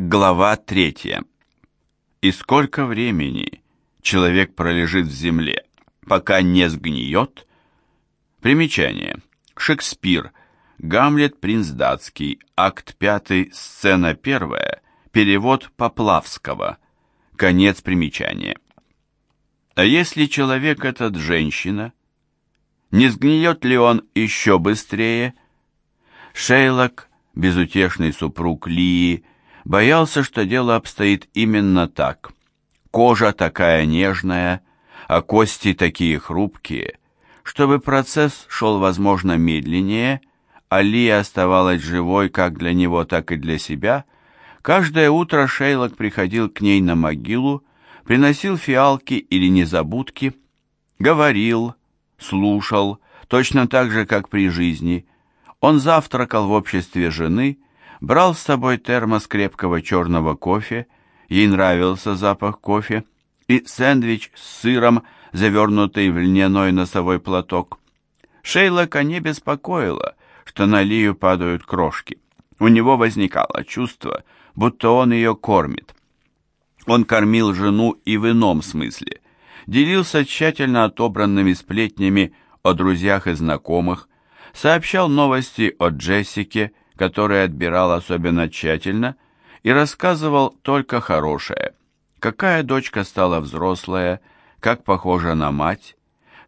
Глава третья. И сколько времени человек пролежит в земле, пока не сгниет? Примечание. Шекспир. Гамлет принц датский. Акт 5, сцена 1. Перевод Поплавского. Конец примечания. А если человек этот женщина, не сгниет ли он еще быстрее? Шейлок, безутешный супруг Лии, боялся, что дело обстоит именно так. Кожа такая нежная, а кости такие хрупкие. Чтобы процесс шел, возможно, медленнее, а Лия оставалась живой как для него, так и для себя, каждое утро Шейлок приходил к ней на могилу, приносил фиалки или незабудки, говорил, слушал, точно так же, как при жизни. Он завтракал в обществе жены, брал с собой термос крепкого черного кофе, ей нравился запах кофе, и сэндвич с сыром, завернутый в льняной носовой платок. Шейлока не беспокоило, что на Лию падают крошки. У него возникало чувство, будто он ее кормит. Он кормил жену и в ином смысле. Делился тщательно отобранными сплетнями о друзьях и знакомых, сообщал новости о Джессике, который отбирал особенно тщательно, и рассказывал только хорошее. Какая дочка стала взрослая, как похожа на мать.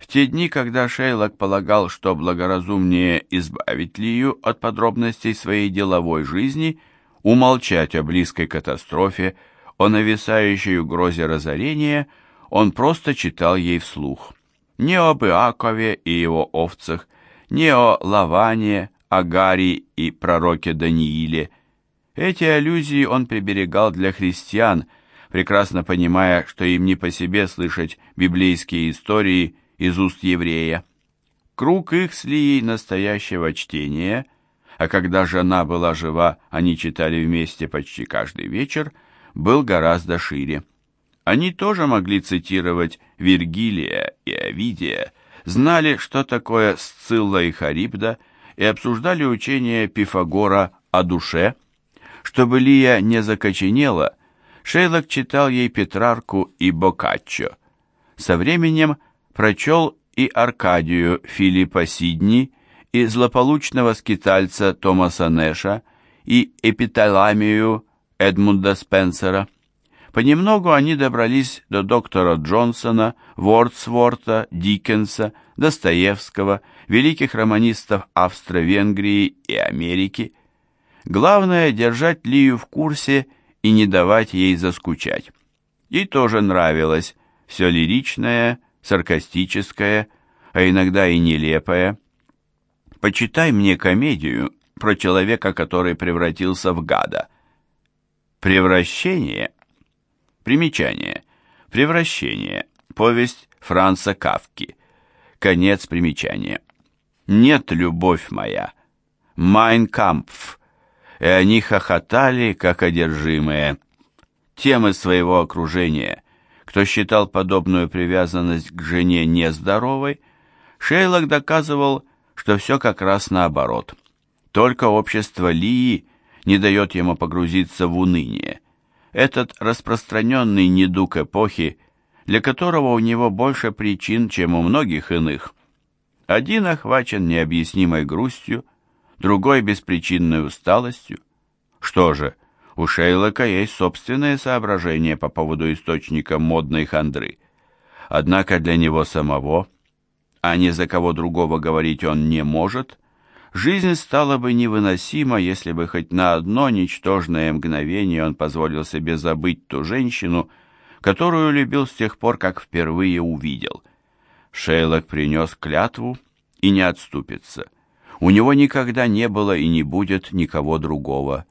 В те дни, когда Шейлок полагал, что благоразумнее избавить Лию от подробностей своей деловой жизни, умолчать о близкой катастрофе, о нависающей угрозе разорения, он просто читал ей вслух. Не об Иакове и его овцах, не о Лаване, Агаре и пророке Данииле. Эти аллюзии он приберегал для христиан, прекрасно понимая, что им не по себе слышать библейские истории из уст еврея. Круг их с настоящего чтения, а когда жена была жива, они читали вместе почти каждый вечер, был гораздо шире. Они тоже могли цитировать Вергилия и Овидия, знали, что такое Сцилла и Харибда – и обсуждали учение Пифагора о душе. Чтобы Лия не закоченела, Шейлок читал ей Петрарку и Боккаччо. Со временем прочел и Аркадию Филиппа Сидни, и злополучного скитальца Томаса Нэша, и Эпиталамию Эдмунда Спенсера. Понемногу они добрались до доктора Джонсона, Вордсворта, Диккенса, Достоевского, великих романистов Австро-Венгрии и Америки. Главное – держать Лию в курсе и не давать ей заскучать. Ей тоже нравилось все лиричное, саркастическое, а иногда и нелепое. Почитай мне комедию про человека, который превратился в гада. Превращение. Примечание. Превращение. Повесть Франца Кавки. Конец примечания. «Нет, любовь моя». «Майнкампф». И они хохотали, как одержимые. Темы своего окружения. Кто считал подобную привязанность к жене нездоровой, Шейлок доказывал, что все как раз наоборот. Только общество Лии не дает ему погрузиться в уныние. Этот распространенный недуг эпохи – для которого у него больше причин, чем у многих иных. Один охвачен необъяснимой грустью, другой беспричинной усталостью. Что же, у Шейлока есть собственные соображения по поводу источника модной хандры. Однако для него самого, а ни за кого другого говорить он не может, жизнь стала бы невыносима, если бы хоть на одно ничтожное мгновение он позволил себе забыть ту женщину, которую любил с тех пор, как впервые увидел. Шейлок принес клятву и не отступится. У него никогда не было и не будет никого другого.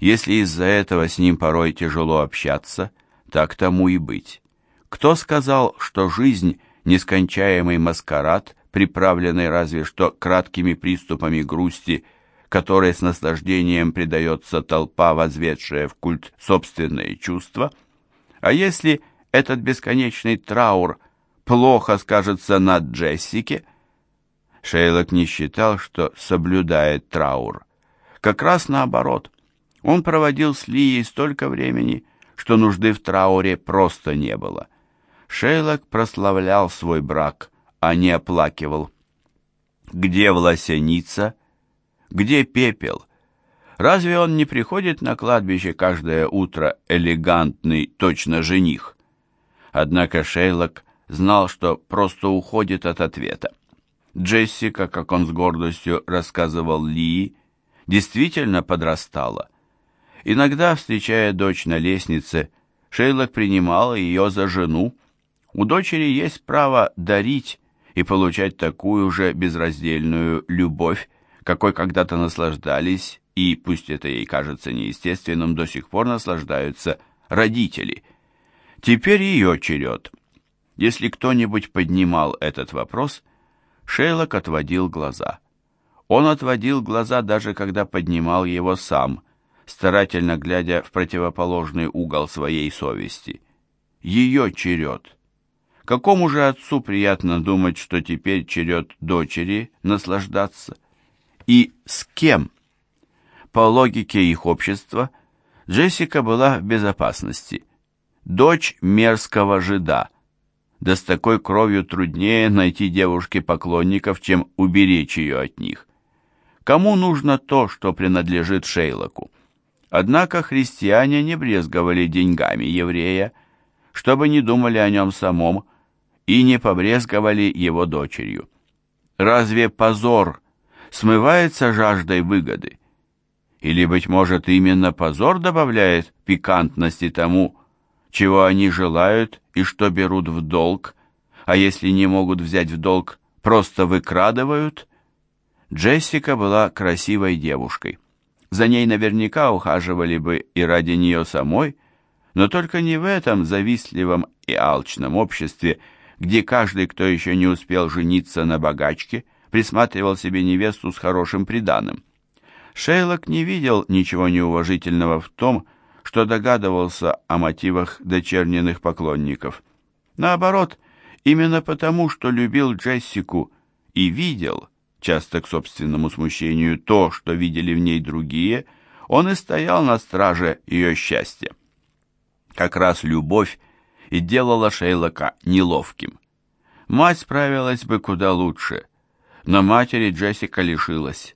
Если из-за этого с ним порой тяжело общаться, так тому и быть. Кто сказал, что жизнь — нескончаемый маскарад, приправленный разве что краткими приступами грусти, которой с наслаждением предается толпа, возведшая в культ собственные чувства — а если этот бесконечный траур плохо скажется на Джессике? Шейлок не считал, что соблюдает траур. Как раз наоборот. Он проводил с Лией столько времени, что нужды в трауре просто не было. Шейлок прославлял свой брак, а не оплакивал. Где власяница? Где пепел? Разве он не приходит на кладбище каждое утро элегантный, точно жених? Однако Шейлок знал, что просто уходит от ответа. Джессика, как он с гордостью рассказывал Ли, действительно подрастала. Иногда, встречая дочь на лестнице, Шейлок принимал ее за жену. У дочери есть право дарить и получать такую же безраздельную любовь, какой когда-то наслаждались, и, пусть это ей кажется неестественным, до сих пор наслаждаются родители. Теперь ее черед. Если кто-нибудь поднимал этот вопрос, Шейлок отводил глаза. Он отводил глаза даже когда поднимал его сам, старательно глядя в противоположный угол своей совести. Ее черед. Какому же отцу приятно думать, что теперь черед дочери наслаждаться? И с кем? По логике их общества, Джессика была в безопасности. Дочь мерзкого жида. Да с такой кровью труднее найти девушке поклонников, чем уберечь ее от них. Кому нужно то, что принадлежит Шейлоку? Однако христиане не брезговали деньгами еврея, чтобы не думали о нем самом, и не побрезговали его дочерью. Разве позор смывается жаждой выгоды? Или, быть может, именно позор добавляет пикантности тому, чего они желают и что берут в долг, а если не могут взять в долг, просто выкрадывают? Джессика была красивой девушкой. За ней наверняка ухаживали бы и ради нее самой, но только не в этом завистливом и алчном обществе, где каждый, кто еще не успел жениться на богачке, присматривал себе невесту с хорошим приданым. Шейлок не видел ничего неуважительного в том, что догадывался о мотивах дочерненных поклонников. Наоборот, именно потому, что любил Джессику и видел, часто к собственному смущению, то, что видели в ней другие, он и стоял на страже ее счастья. Как раз любовь и делала Шейлока неловким. Мать справилась бы куда лучше, но матери Джессика лишилась.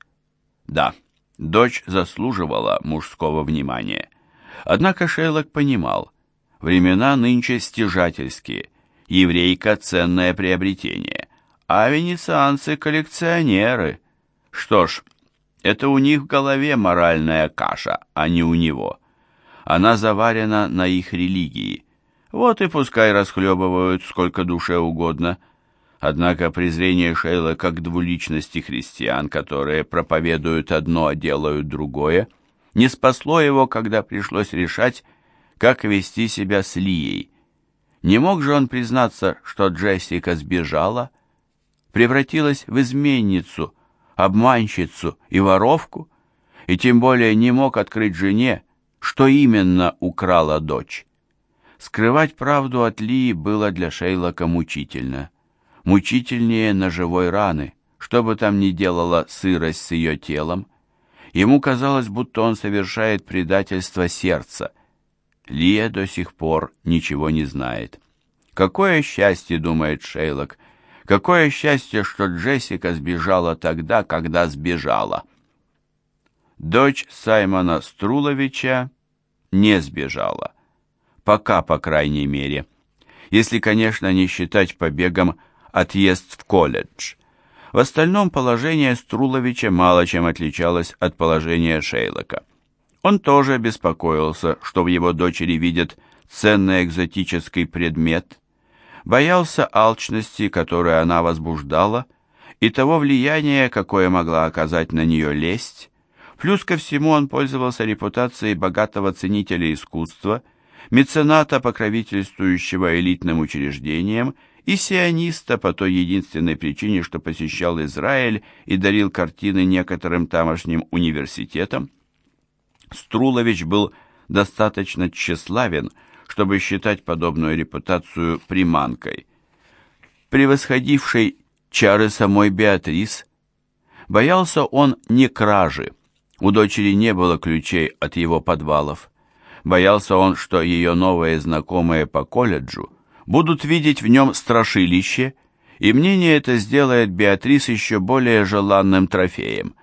Да, дочь заслуживала мужского внимания. Однако Шейлок понимал, времена нынче стяжательские, еврейка – ценное приобретение, а венецианцы – коллекционеры. Что ж, это у них в голове моральная каша, а не у него. Она заварена на их религии – вот и пускай расхлебывают сколько душе угодно. Однако презрение Шейла как двуличности христиан, которые проповедуют одно, а делают другое, не спасло его, когда пришлось решать, как вести себя с Лией. Не мог же он признаться, что Джессика сбежала, превратилась в изменницу, обманщицу и воровку, и тем более не мог открыть жене, что именно украла дочь. Скрывать правду от Лии было для Шейлока мучительно. Мучительнее ножевой раны, что бы там ни делала сырость с ее телом. Ему казалось, будто он совершает предательство сердца. Лия до сих пор ничего не знает. Какое счастье, думает Шейлок, какое счастье, что Джессика сбежала тогда, когда сбежала. Дочь Саймона Струловича не сбежала. Пока, по крайней мере. Если, конечно, не считать побегом отъезд в колледж. В остальном положение Струловича мало чем отличалось от положения Шейлока. Он тоже беспокоился, что в его дочери видят ценный экзотический предмет, боялся алчности, которую она возбуждала, и того влияния, какое могла оказать на нее лесть. Плюс ко всему он пользовался репутацией богатого ценителя искусства – мецената, покровительствующего элитным учреждениям, и сиониста по той единственной причине, что посещал Израиль и дарил картины некоторым тамошним университетам. Струлович был достаточно тщеславен, чтобы считать подобную репутацию приманкой. Превосходившей чары самой Беатрис, боялся он не кражи, У дочери не было ключей от его подвалов. Боялся он, что ее новые знакомые по колледжу будут видеть в нем страшилище, и мнение это сделает Беатрис еще более желанным трофеем.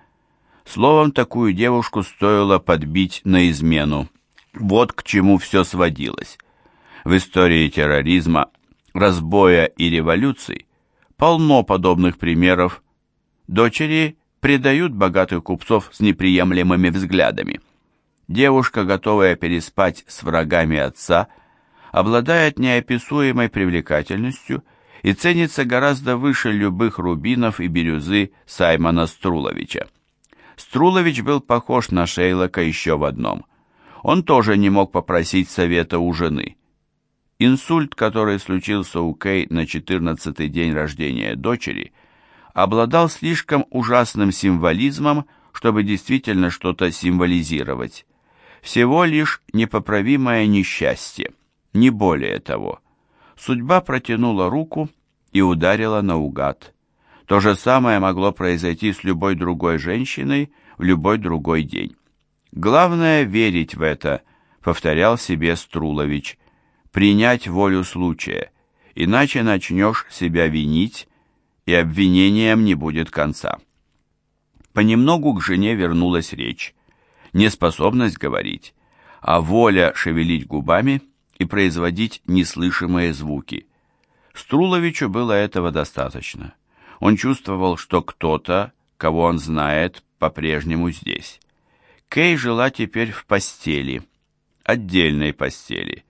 Словом, такую девушку стоило подбить на измену. Вот к чему все сводилось. В истории терроризма, разбоя и революций полно подобных примеров. Дочери предают богатых купцов с неприемлемыми взглядами. Девушка, готовая переспать с врагами отца, обладает неописуемой привлекательностью и ценится гораздо выше любых рубинов и бирюзы Саймона Струловича. Струлович был похож на Шейлока еще в одном. Он тоже не мог попросить совета у жены. Инсульт, который случился у Кей на 14-й день рождения дочери, обладал слишком ужасным символизмом, чтобы действительно что-то символизировать. Всего лишь непоправимое несчастье, не более того. Судьба протянула руку и ударила наугад. То же самое могло произойти с любой другой женщиной в любой другой день. Главное верить в это, повторял себе Струлович, принять волю случая, иначе начнешь себя винить, и обвинением не будет конца. Понемногу к жене вернулась речь, неспособность говорить, а воля шевелить губами и производить неслышимые звуки. Струловичу было этого достаточно. Он чувствовал, что кто-то, кого он знает, по-прежнему здесь. Кей жила теперь в постели, отдельной постели.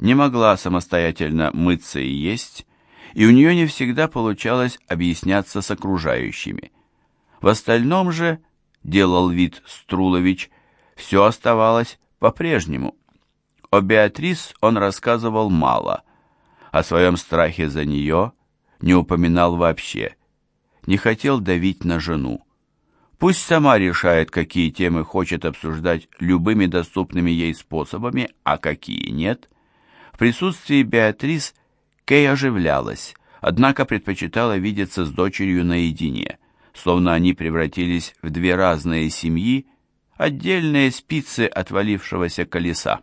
Не могла самостоятельно мыться и есть, и у нее не всегда получалось объясняться с окружающими. В остальном же, делал вид Струлович, все оставалось по-прежнему. О Беатрис он рассказывал мало, о своем страхе за нее не упоминал вообще, не хотел давить на жену. Пусть сама решает, какие темы хочет обсуждать любыми доступными ей способами, а какие нет. В присутствии Беатрис Кей оживлялась, однако предпочитала видеться с дочерью наедине, словно они превратились в две разные семьи, отдельные спицы отвалившегося колеса.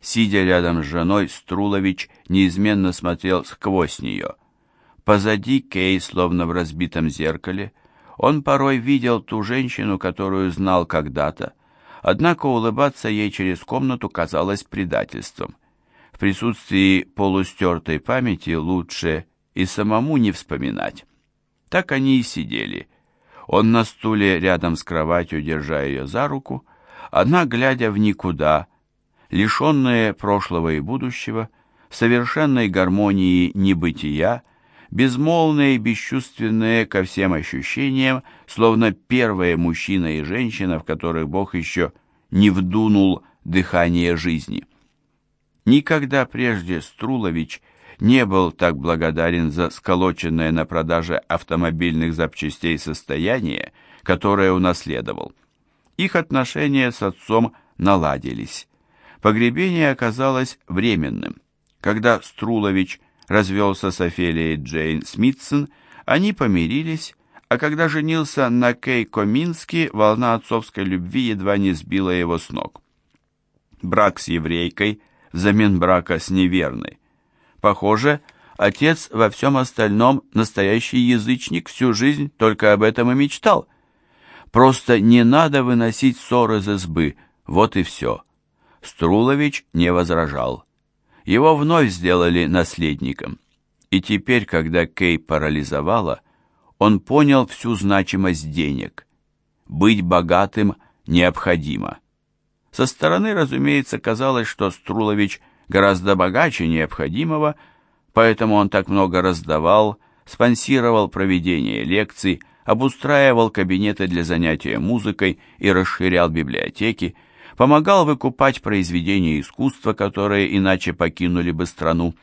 Сидя рядом с женой, Струлович неизменно смотрел сквозь нее. Позади Кей, словно в разбитом зеркале, он порой видел ту женщину, которую знал когда-то, однако улыбаться ей через комнату казалось предательством. В присутствии полустертой памяти лучше и самому не вспоминать. Так они и сидели. Он на стуле рядом с кроватью, держа ее за руку, она, глядя в никуда, лишенные прошлого и будущего, совершенной гармонии небытия, безмолвные и бесчувственные ко всем ощущениям, словно первые мужчина и женщина, в которых Бог еще не вдунул дыхание жизни. Никогда прежде Струлович не был так благодарен за сколоченное на продаже автомобильных запчастей состояние, которое унаследовал. Их отношения с отцом наладились. Погребение оказалось временным. Когда Струлович развелся с Офелией Джейн Смитсон, они помирились, а когда женился на Кей Комински, волна отцовской любви едва не сбила его с ног. Брак с еврейкой взамен брака с неверной. Похоже, отец во всем остальном настоящий язычник всю жизнь только об этом и мечтал. Просто не надо выносить ссоры из избы, вот и все. Струлович не возражал. Его вновь сделали наследником. И теперь, когда Кей парализовала, он понял всю значимость денег. Быть богатым необходимо. Со стороны, разумеется, казалось, что Струлович гораздо богаче необходимого, поэтому он так много раздавал, спонсировал проведение лекций, обустраивал кабинеты для занятия музыкой и расширял библиотеки, помогал выкупать произведения искусства, которые иначе покинули бы страну.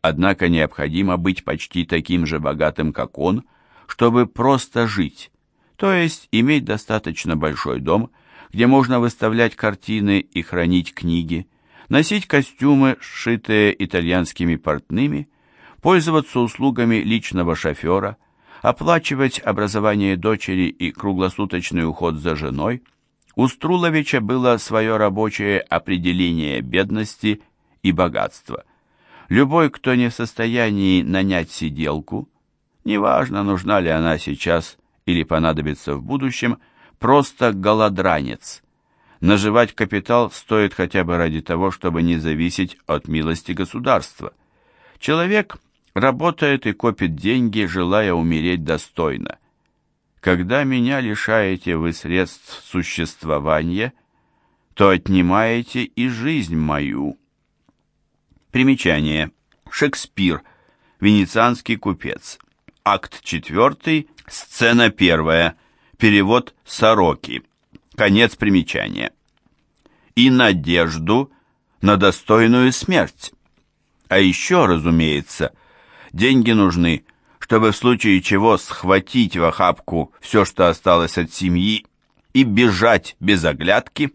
Однако необходимо быть почти таким же богатым, как он, чтобы просто жить, то есть иметь достаточно большой дом, где можно выставлять картины и хранить книги, носить костюмы, сшитые итальянскими портными, пользоваться услугами личного шофера, оплачивать образование дочери и круглосуточный уход за женой – У Струловича было свое рабочее определение бедности и богатства. Любой, кто не в состоянии нанять сиделку, неважно, нужна ли она сейчас или понадобится в будущем, просто голодранец. Наживать капитал стоит хотя бы ради того, чтобы не зависеть от милости государства. Человек работает и копит деньги, желая умереть достойно. Когда меня лишаете вы средств существования, то отнимаете и жизнь мою. Примечание. Шекспир. Венецианский купец. Акт 4, сцена 1. Перевод Сороки. Конец примечания. И надежду на достойную смерть. А еще, разумеется, деньги нужны чтобы в случае чего схватить в охапку все, что осталось от семьи, и бежать без оглядки.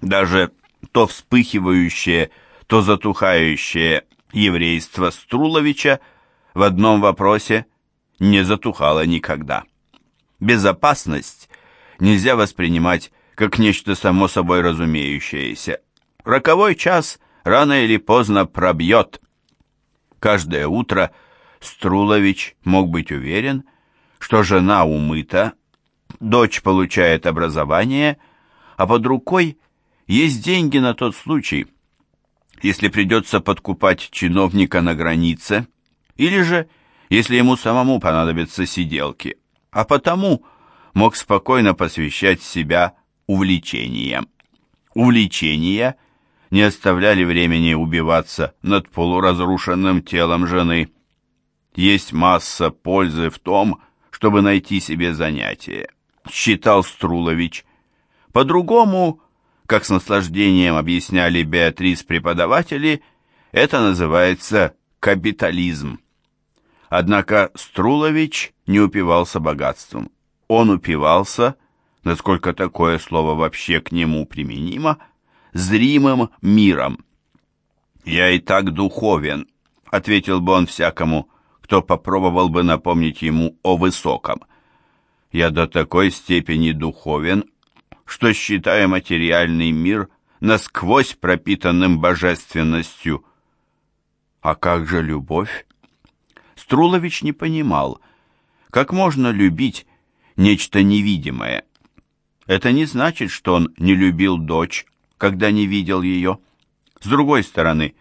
Даже то вспыхивающее, то затухающее еврейство Струловича в одном вопросе не затухало никогда. Безопасность нельзя воспринимать как нечто само собой разумеющееся. Роковой час рано или поздно пробьет. Каждое утро – Струлович мог быть уверен, что жена умыта, дочь получает образование, а под рукой есть деньги на тот случай, если придется подкупать чиновника на границе, или же, если ему самому понадобятся сиделки, а потому мог спокойно посвящать себя увлечениям. Увлечения не оставляли времени убиваться над полуразрушенным телом жены. Есть масса пользы в том, чтобы найти себе занятие, считал Струлович. По-другому, как с наслаждением объясняли Беатрис преподаватели, это называется капитализм. Однако Струлович не упивался богатством. Он упивался, насколько такое слово вообще к нему применимо, зримым миром. «Я и так духовен», — ответил бы он всякому, кто попробовал бы напомнить ему о высоком. Я до такой степени духовен, что считаю материальный мир насквозь пропитанным божественностью. А как же любовь? Струлович не понимал, как можно любить нечто невидимое. Это не значит, что он не любил дочь, когда не видел ее. С другой стороны,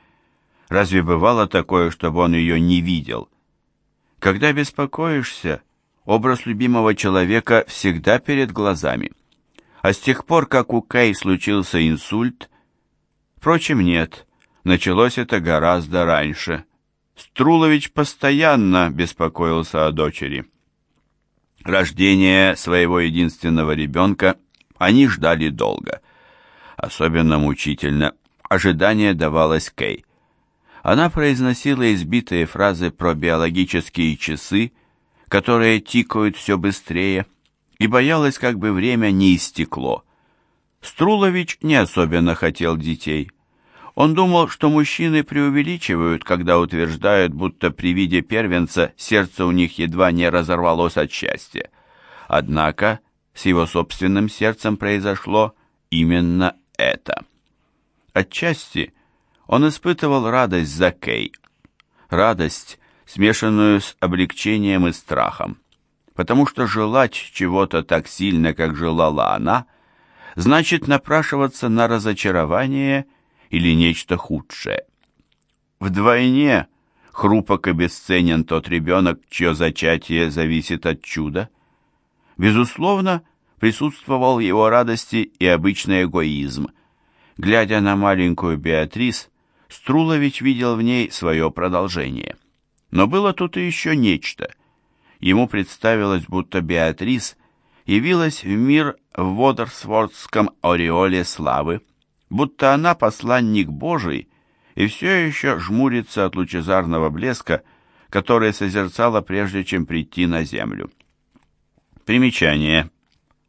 разве бывало такое, чтобы он ее не видел? Когда беспокоишься, образ любимого человека всегда перед глазами. А с тех пор, как у Кей случился инсульт, впрочем, нет, началось это гораздо раньше. Струлович постоянно беспокоился о дочери. Рождение своего единственного ребенка они ждали долго. Особенно мучительно ожидание давалось Кей. Она произносила избитые фразы про биологические часы, которые тикают все быстрее, и боялась, как бы время не истекло. Струлович не особенно хотел детей. Он думал, что мужчины преувеличивают, когда утверждают, будто при виде первенца сердце у них едва не разорвалось от счастья. Однако с его собственным сердцем произошло именно это. Отчасти он испытывал радость за Кей. Радость, смешанную с облегчением и страхом. Потому что желать чего-то так сильно, как желала она, значит напрашиваться на разочарование или нечто худшее. Вдвойне хрупок и бесценен тот ребенок, чье зачатие зависит от чуда. Безусловно, присутствовал его радости и обычный эгоизм. Глядя на маленькую Беатрис, Струлович видел в ней свое продолжение. Но было тут и еще нечто. Ему представилось, будто Беатрис явилась в мир в Водорсвордском ореоле славы, будто она посланник Божий и все еще жмурится от лучезарного блеска, который созерцала прежде, чем прийти на землю. Примечание.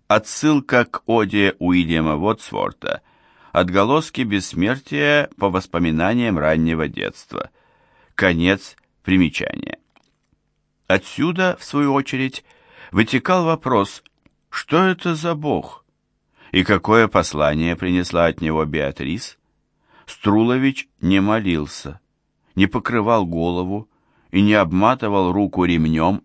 Отсылка к оде Уильяма Вотсворта – Отголоски бессмертия по воспоминаниям раннего детства. Конец примечания. Отсюда, в свою очередь, вытекал вопрос, что это за Бог? И какое послание принесла от него Беатрис? Струлович не молился, не покрывал голову и не обматывал руку ремнем.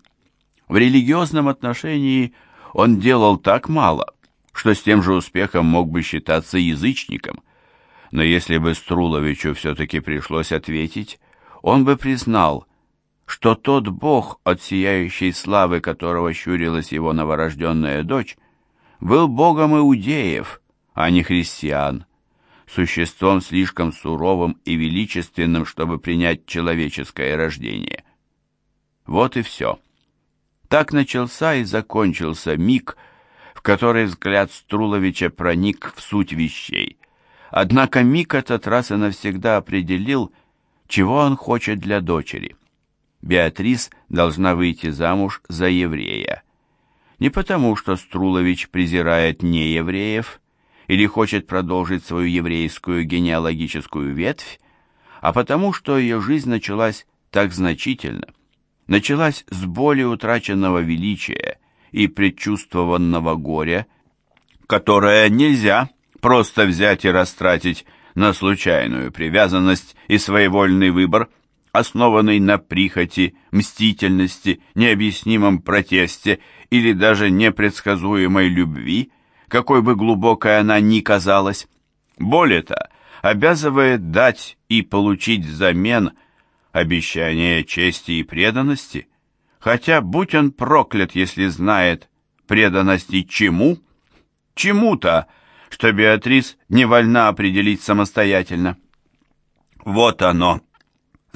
В религиозном отношении он делал так мало, что с тем же успехом мог бы считаться язычником. Но если бы Струловичу все-таки пришлось ответить, он бы признал, что тот бог, от сияющей славы которого щурилась его новорожденная дочь, был богом иудеев, а не христиан, существом слишком суровым и величественным, чтобы принять человеческое рождение. Вот и все. Так начался и закончился миг, в который взгляд Струловича проник в суть вещей. Однако миг этот раз и навсегда определил, чего он хочет для дочери. Беатрис должна выйти замуж за еврея. Не потому, что Струлович презирает неевреев или хочет продолжить свою еврейскую генеалогическую ветвь, а потому, что ее жизнь началась так значительно. Началась с боли утраченного величия и предчувствованного горя, которое нельзя просто взять и растратить на случайную привязанность и своевольный выбор, основанный на прихоти, мстительности, необъяснимом протесте или даже непредсказуемой любви, какой бы глубокой она ни казалась. Более-то, обязывает дать и получить взамен обещание чести и преданности, хотя будь он проклят, если знает преданности чему, чему-то, что Беатрис не вольна определить самостоятельно. Вот оно,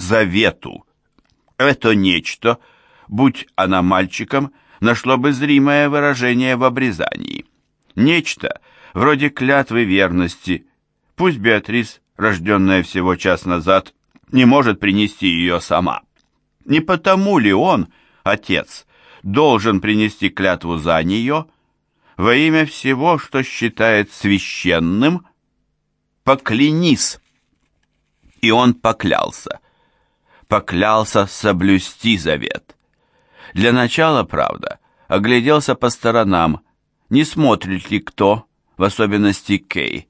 завету. Это нечто, будь она мальчиком, нашло бы зримое выражение в обрезании. Нечто, вроде клятвы верности. Пусть Беатрис, рожденная всего час назад, не может принести ее сама. Не потому ли он, отец, должен принести клятву за нее, во имя всего, что считает священным? Поклянись. И он поклялся поклялся соблюсти завет. Для начала, правда, огляделся по сторонам, не смотрит ли кто, в особенности Кей,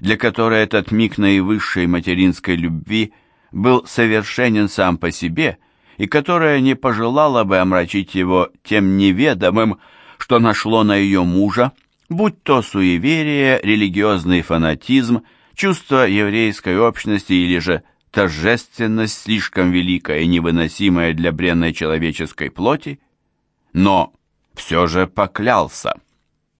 для которой этот миг наивысшей материнской любви был совершенен сам по себе и которая не пожелала бы омрачить его тем неведомым, что нашло на ее мужа, будь то суеверие, религиозный фанатизм, чувство еврейской общности или же торжественность слишком великая и невыносимая для бренной человеческой плоти, но все же поклялся.